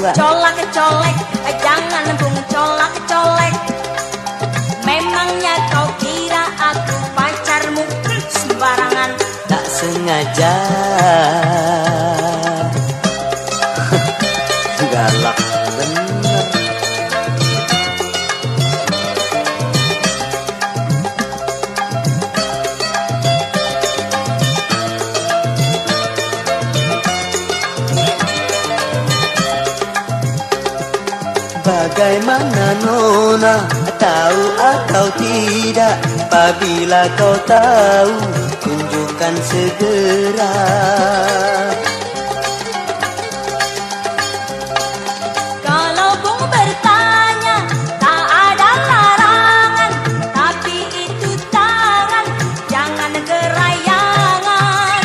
nggak? Colak colek, eh, jangan bung colak colek. Memangnya kau kira aku pacarmu sembarangan? Tak sengaja Nona Tahu atau tidak Apabila kau tahu Tunjukkan segera Kalau bung bertanya, tak ada larangan. Tapi itu tangan, jangan gerayangan.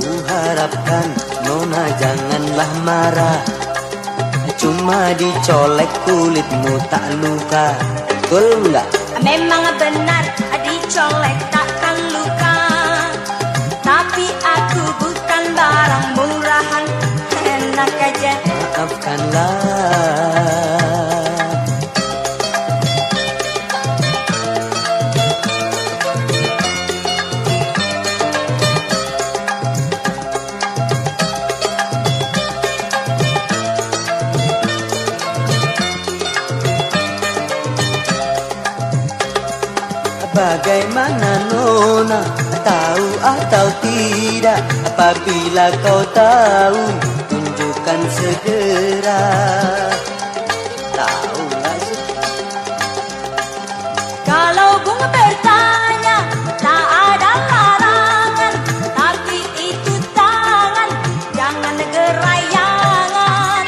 Ku harapkan Nona janganlah marah Cuma dicolek kulitmu tak luka. Betul nggak? Memang benar dicolek takkan luka. Tapi aku bukan barang murahan. Enak aja. Maafkanlah Nona Tahu atau tidak Apabila kau tahu Tunjukkan segera. Tahu sih Kalau bung bertanya Tak ada larangan. Tapi itu tangan Jangan gerayangan.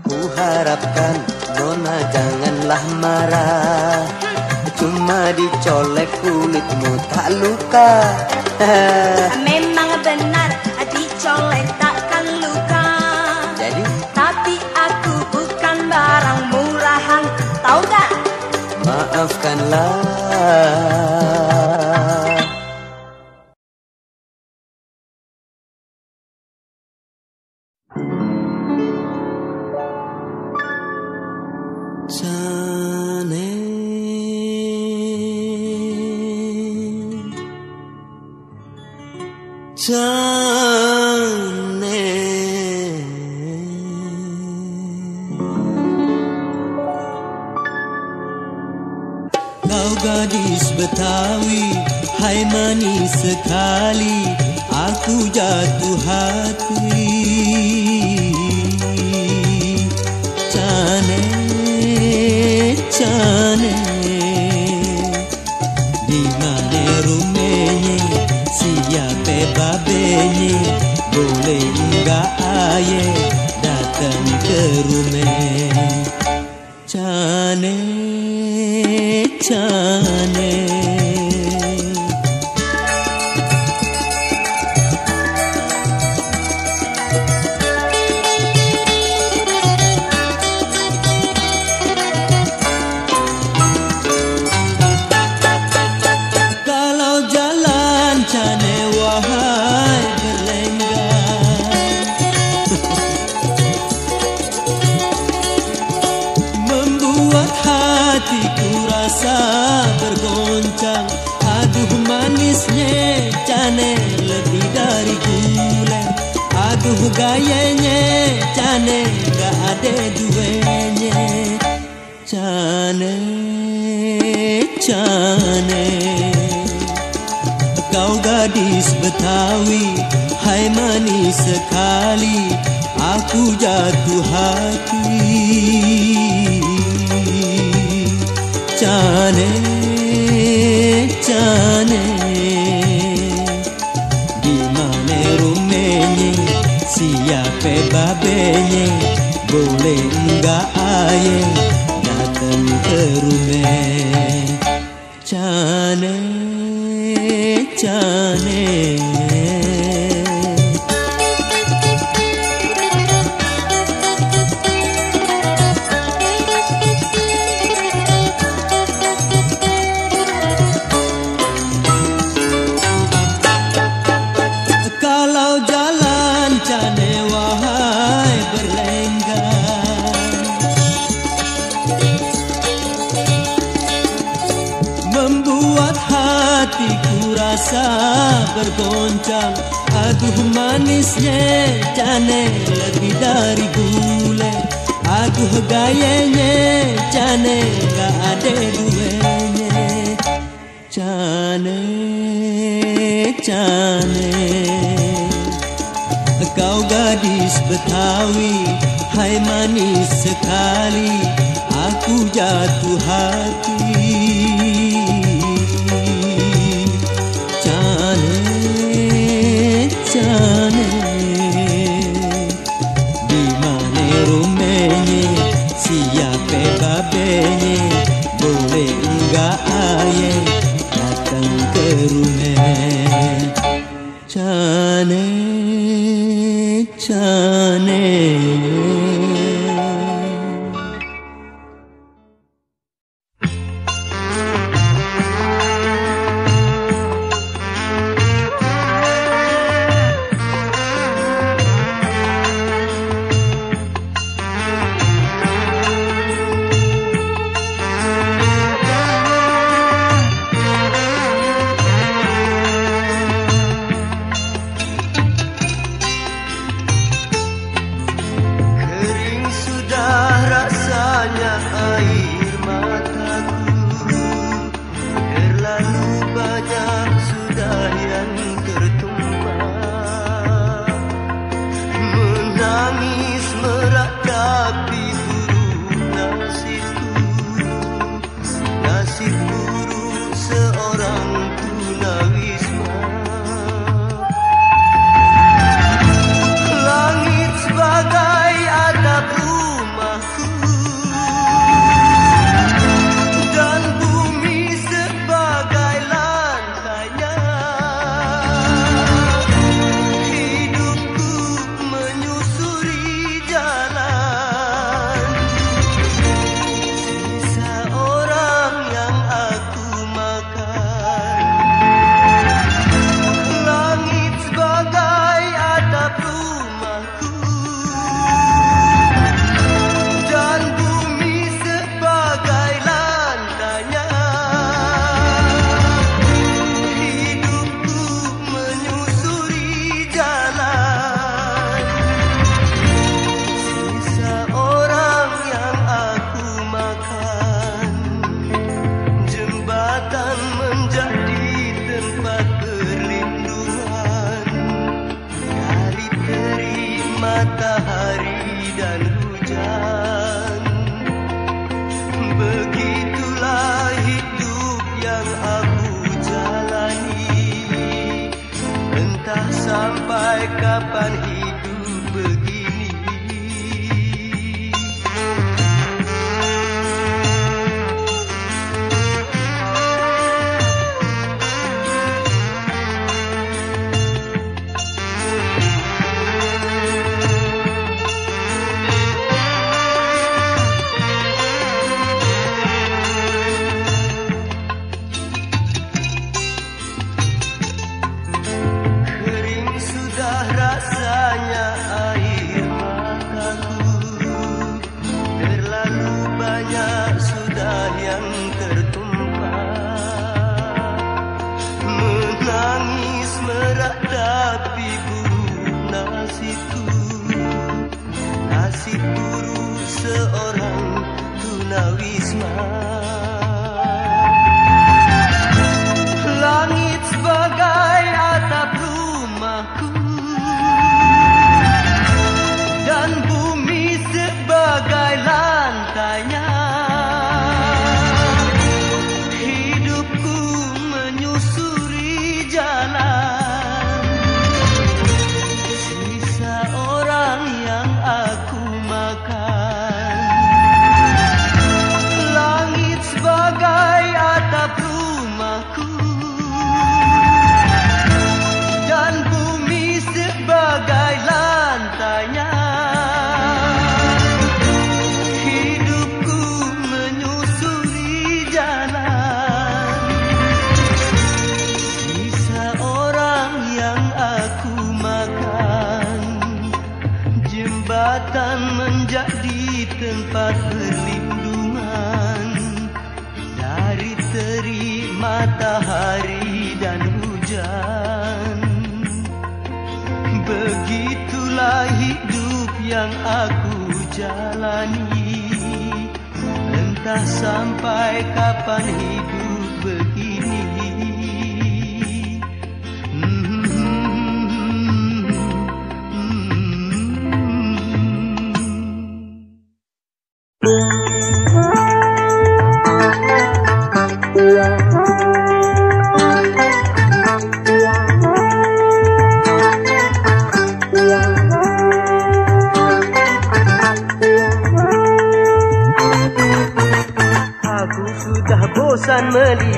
Aku harapkan Nona janganlah marah. Cuma dicolek kulitmu tak luka Aku jatuh hati. Cane Cane. Di mana rumahnya? Siapa babenya? Boleh enggak ayah Datang ke rumah? Cane Cane. Cane, cane Kau gadis Betawi Hai manis sekali Aku jatuh hati Cane Cane Di mana rumahnya Siapa babenya Boleh enggak ayah Datang ke rumah Cane Aduh manisnya cane lebih dari gule Aduh gayanya cane gak ada duanya Cane, cane Kau gadis Betawi, hai manis sekali Aku jatuh hati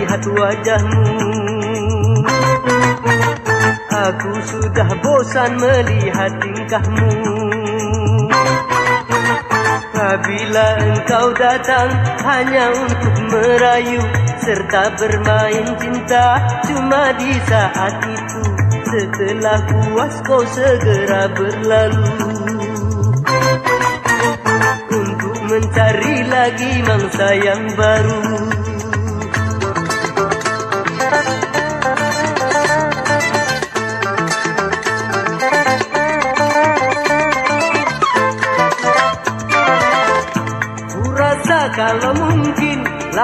melihat wajahmu. Aku sudah bosan melihat tingkahmu. Apabila engkau datang hanya untuk merayu Serta bermain cinta. Cuma di saat itu Setelah puas kau segera berlalu. Untuk mencari lagi mangsa yang baru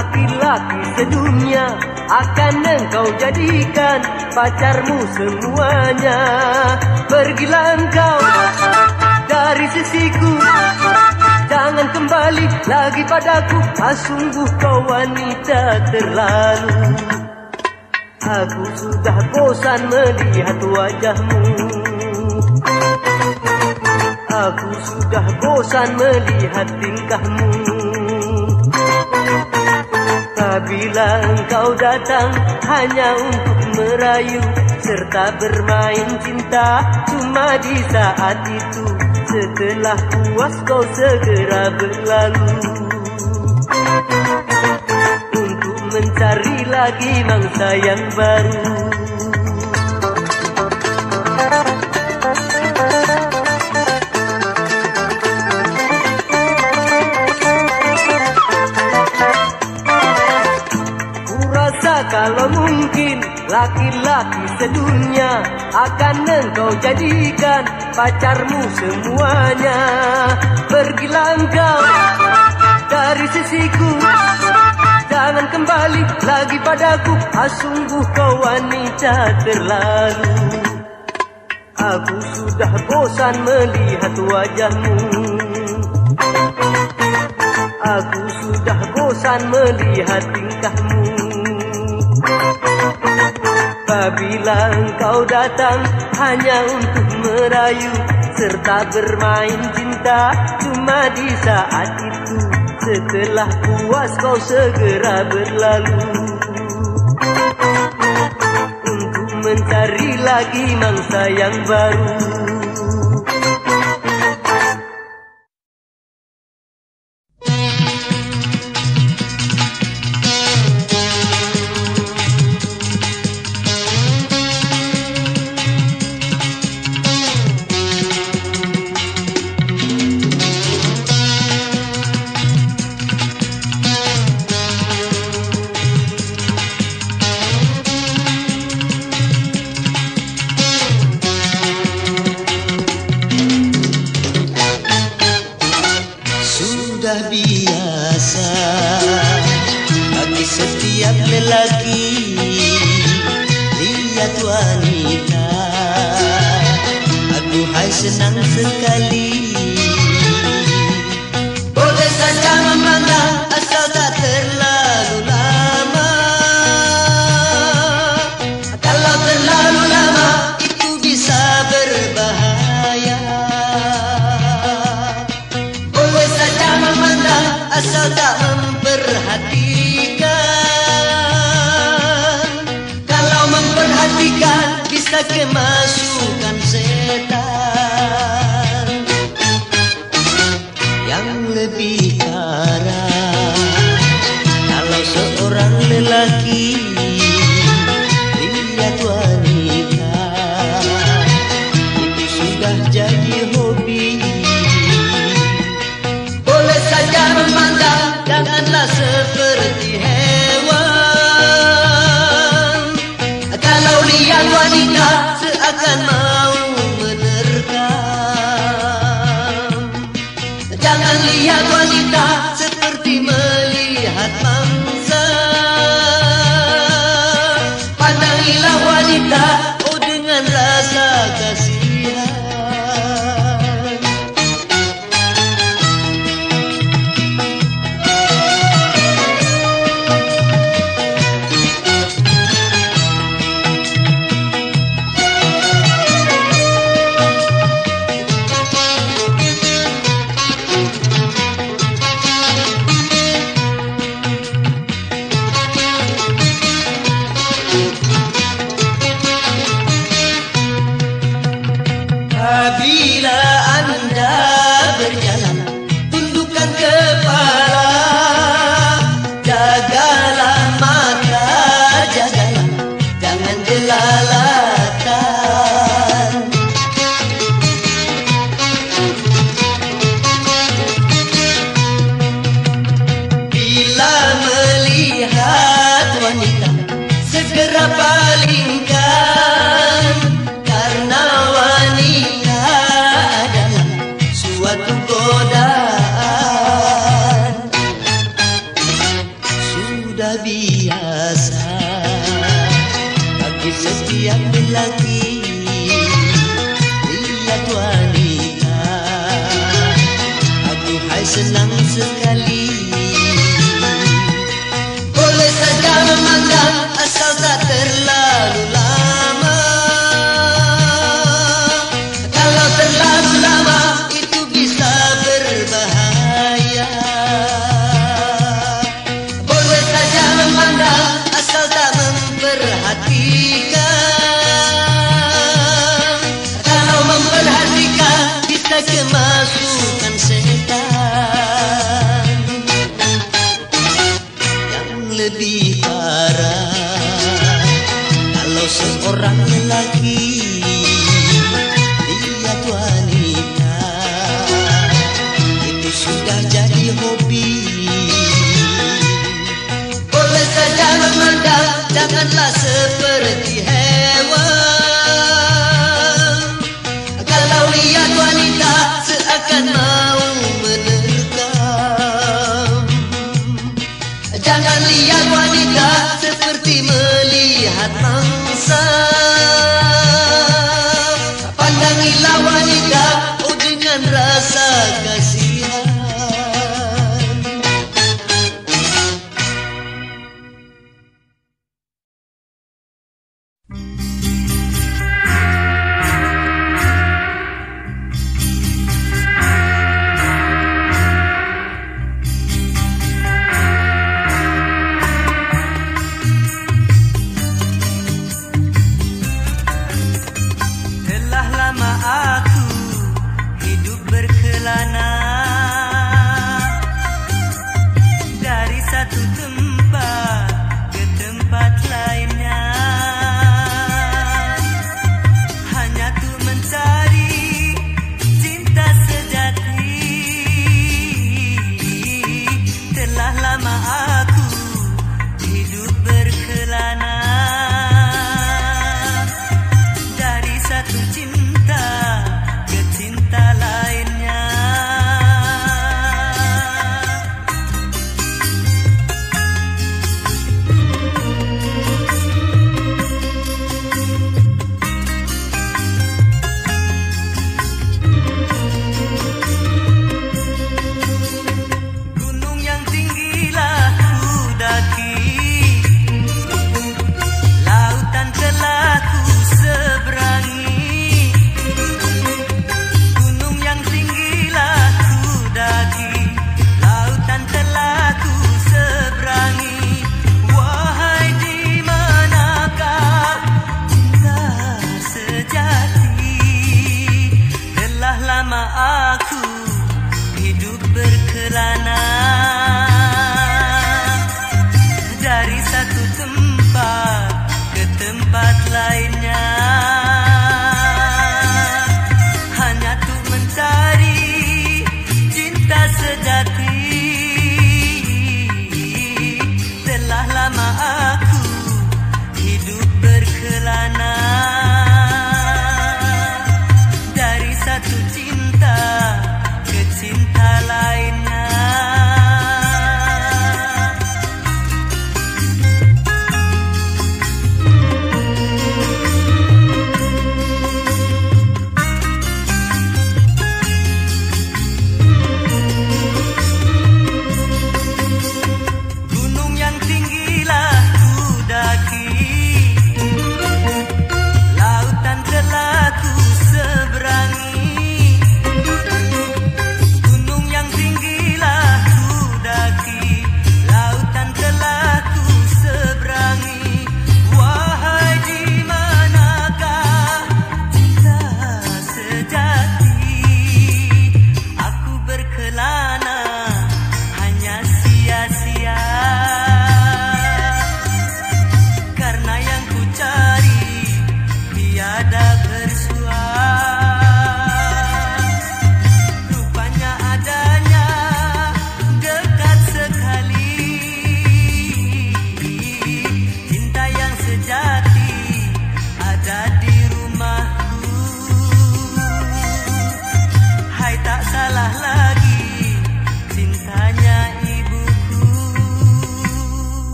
laki-laki sedunia akan engkau jadikan pacarmu semuanya. Pergilah engkau dari sisiku, jangan kembali lagi padaku. Ah, sungguh kau wanita terlalu. Aku sudah bosan melihat wajahmu. Aku sudah bosan melihat tingkahmu Apabila engkau datang hanya untuk merayu Serta bermain cinta cuma di saat itu Setelah puas kau segera berlalu. Untuk mencari lagi mangsa yang baru laki-laki sedunia akan engkau jadikan pacarmu semuanya. Pergilah engkau dari sisiku, jangan kembali lagi padaku. Ah, sungguh kau wanita terlalu. Aku sudah bosan melihat wajahmu. Aku sudah bosan melihat tingkahmu Apabila engkau datang hanya untuk merayu Serta bermain cinta. Cuma di saat itu Setelah puas kau segera berlalu. Untuk mencari lagi mangsa yang baru Love. en las lamas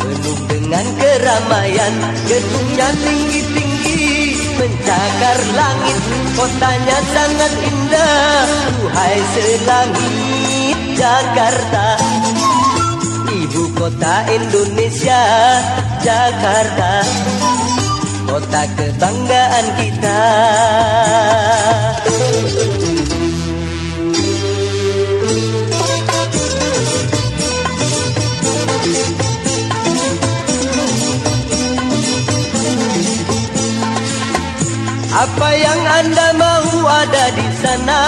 Penuh dengan keramaian Gedungnya tinggi-tinggi Mencakar langit. Kotanya sangat indah Duhai selangit Jakarta. Ibu kota Indonesia Jakarta. Kota kebanggaan kita Apa yang anda mau ada di sana.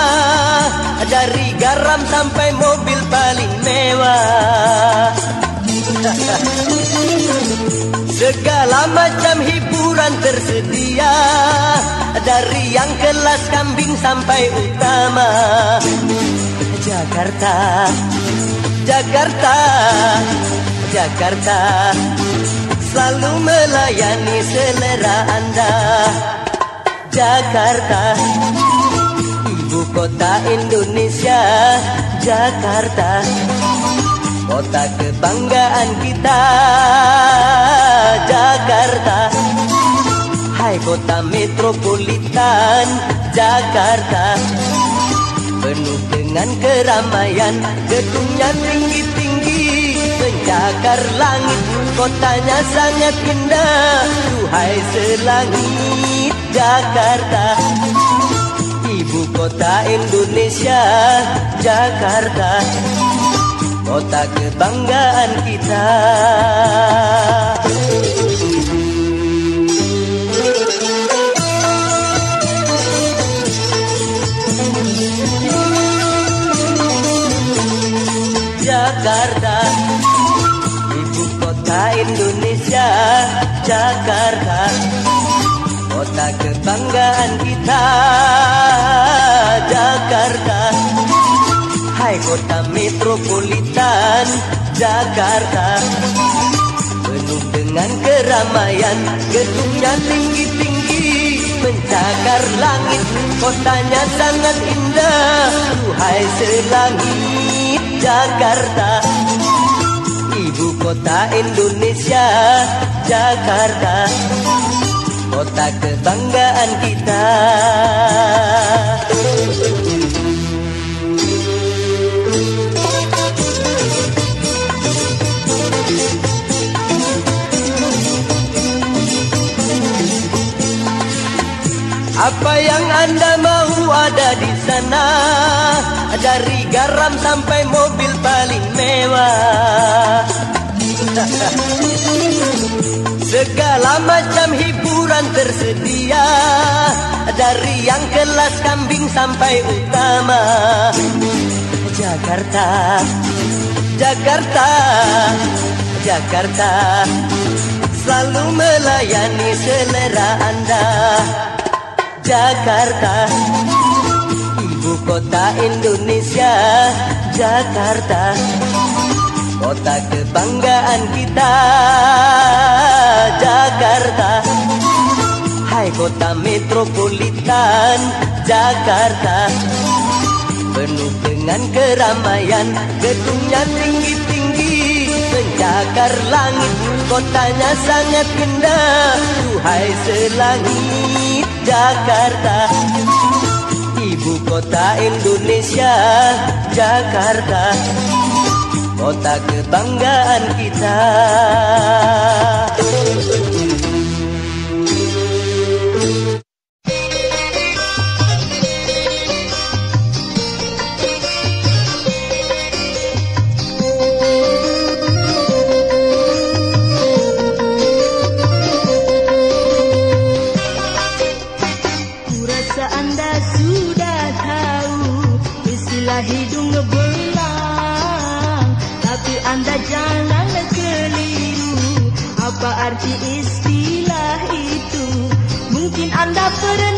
Dari garam sampai mobil paling mewah. Segala macam hiburan tersedia. Dari yang kelas kambing sampai utama. Jakarta Jakarta Jakarta. Selalu melayani selera anda Jakarta. Ibu kota Indonesia Jakarta. Kota kebanggaan kita Jakarta. Hai kota metropolitan Jakarta. Penuh dengan keramaian Gedungnya tinggi-tinggi. Mencakar langit Kotanya sangat indah. Duhai selangit Jakarta. Ibu kota Indonesia Jakarta. Kota kebanggaan kita. Jakarta. Ibu kota Indonesia Jakarta Kota kebanggaan kita Jakarta. Hai kota metropolitan Jakarta. Penuh dengan keramaian Gedungnya tinggi-tinggi Mencakar langit. Kotanya sangat indah Duhai selangit Jakarta. Ibu kota Indonesia Jakarta Kota kebanggaan kita. Apa yang anda mau ada di sana? Dari garam sampai mobil paling mewah Segala macam hiburan tersedia. Dari yang kelas kambing sampai utama. Jakarta Jakarta Jakarta. Selalu melayani selera anda. Jakarta Ibu kota Indonesia. Jakarta Kota kebanggaan kita Jakarta. Hai kota metropolitan Jakarta. Penuh dengan keramaian Gedungnya tinggi-tinggi. Mencakar langit Kotanya sangat indah. Duhai selangit Jakarta. Ibu kota Indonesia Jakarta. Kota kebanggaan kita Apa arti istilah itu Mungkin anda pernah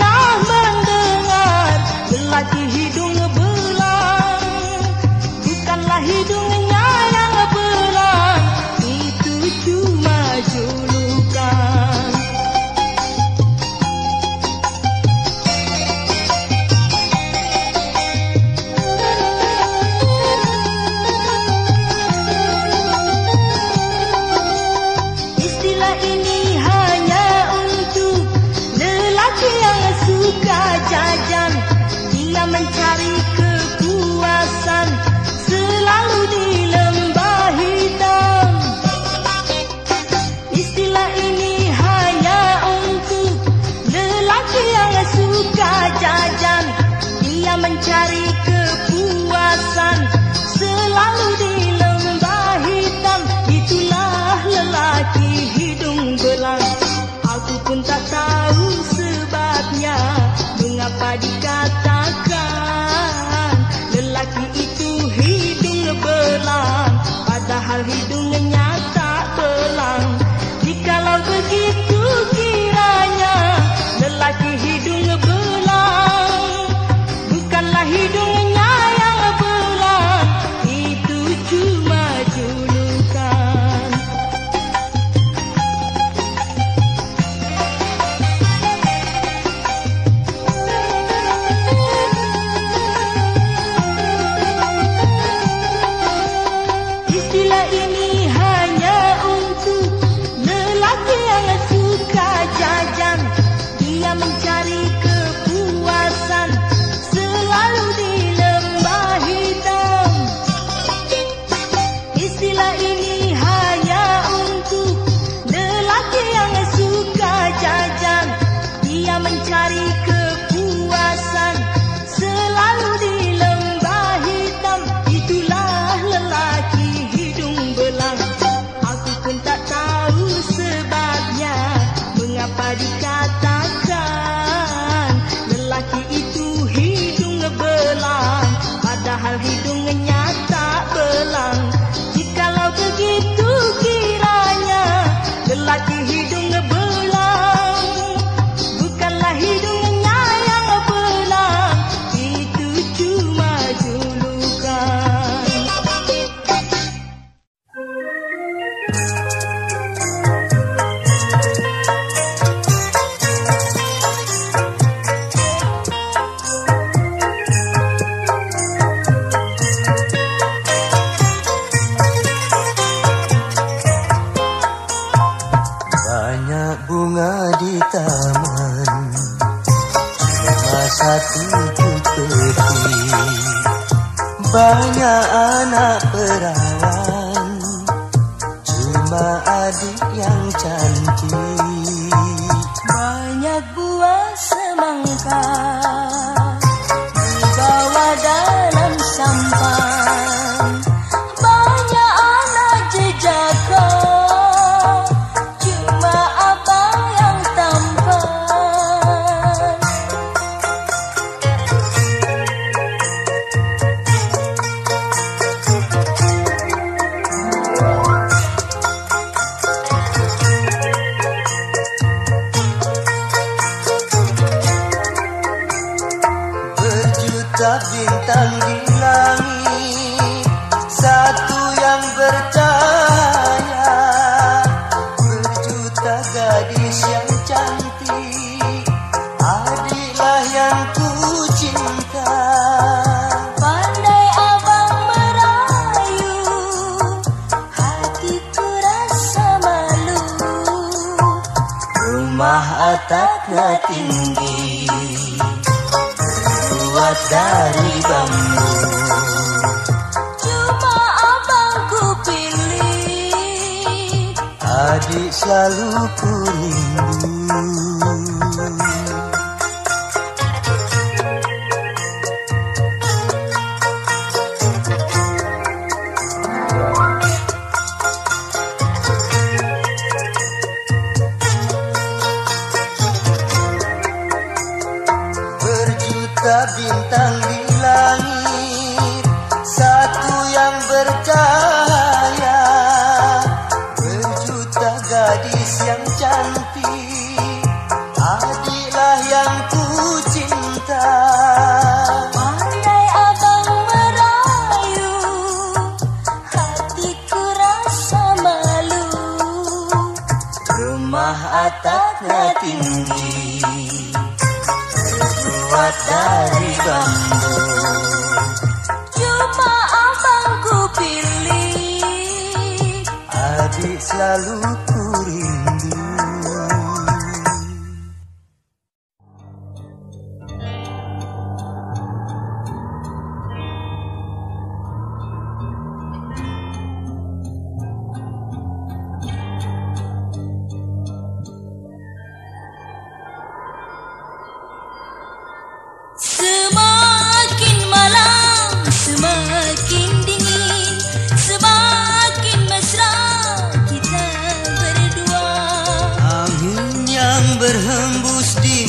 you.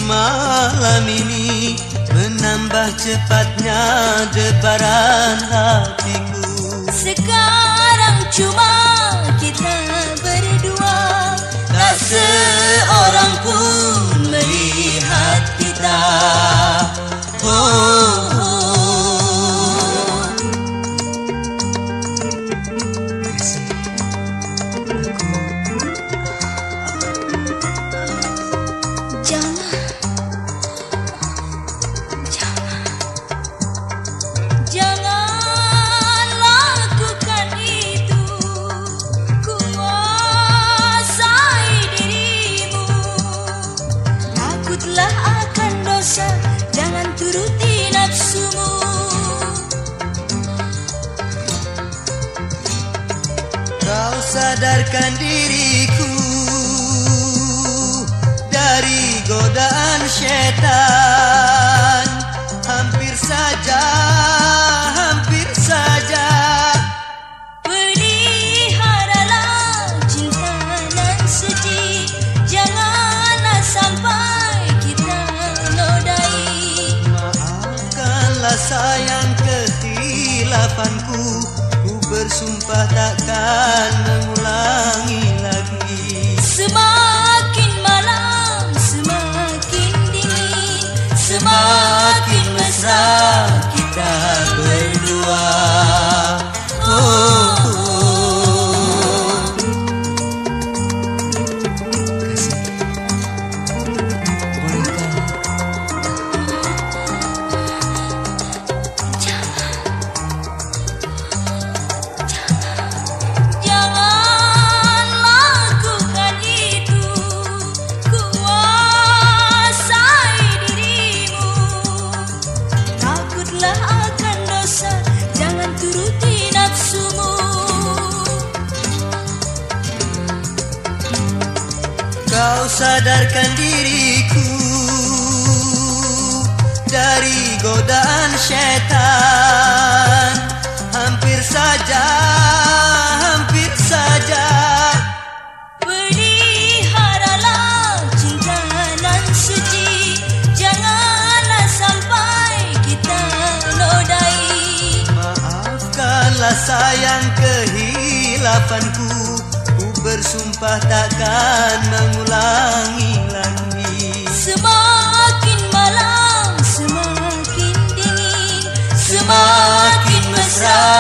malam ini Menambah cepatnya debaran hatiku. Sekarang cuma kita berdua. Tak seorang pun melihat kita. Oh. Takutlah akan dosa. Jangan turuti nafsumu. Kau sadarkan diriku Dari godaan syaitan. dan harapanku Ku bersumpah takkan mengulangi lagi Semakin malam, semakin dingin Semakin mesra, mesra.